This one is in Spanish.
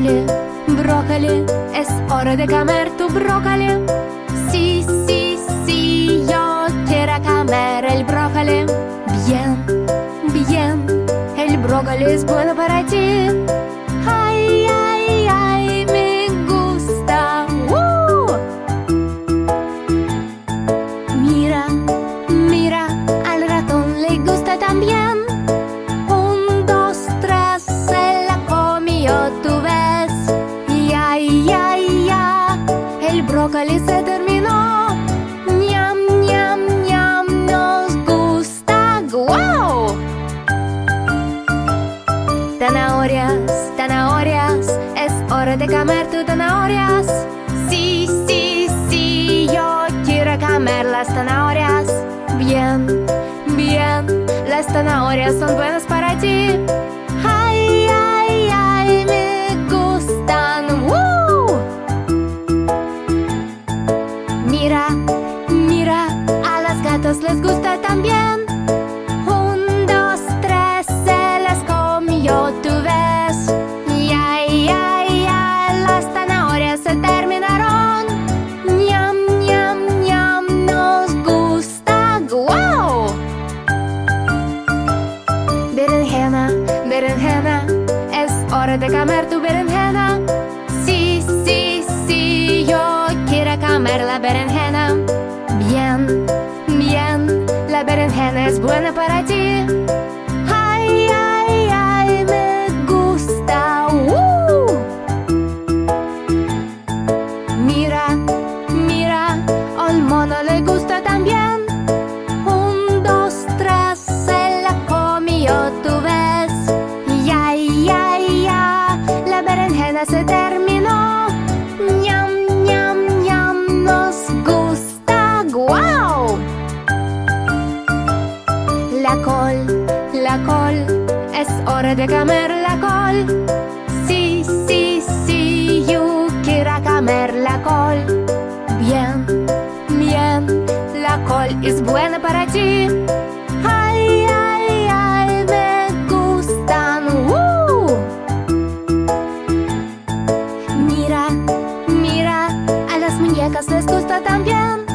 brócoli, brócoli, es hora de comer tu brócoli. Sí, sí, sí, yo quiero comer el brócoli. Bien, bien, el brócoli es bueno para ti. Ay, ay, tú ves. Ya, ya, ya, el brócoli se terminó. Ñam, ñam, ñam, nos gusta. ¡Guau! Zanahorias, zanahorias, es hora de comer tus zanahorias. Sí, sí, sí, yo quiero comer las zanahorias. Bien, bien, las zanahorias son buenas para ti. Mira, mira, a las gatos les gusta también. Un, dos, tres, se las comió, tú ves. Ya, ya, ya, las zanahorias se terminaron. Ñam, ñam, ñam, nos gusta. ¡Guau! Berenjena, berenjena, es hora de comer tu berenjena. Comer la berenjena. Bien, bien, la berenjena es buena para ti. Ay, ay, ay, me gusta. ¡Woo! Mira, mira, al mono le gusta también. Un, dos, tres, se la comió, tú ves. Ya, ya, ya, la berenjena se terminó. col, la col, es hora de comer la col. Sí, sí, sí, yo quiero comer la col. Bien, bien, la col es buena para ti. Ay, ay, ay, me gustan. ¡Uh! Mira, mira, a las muñecas les gusta también.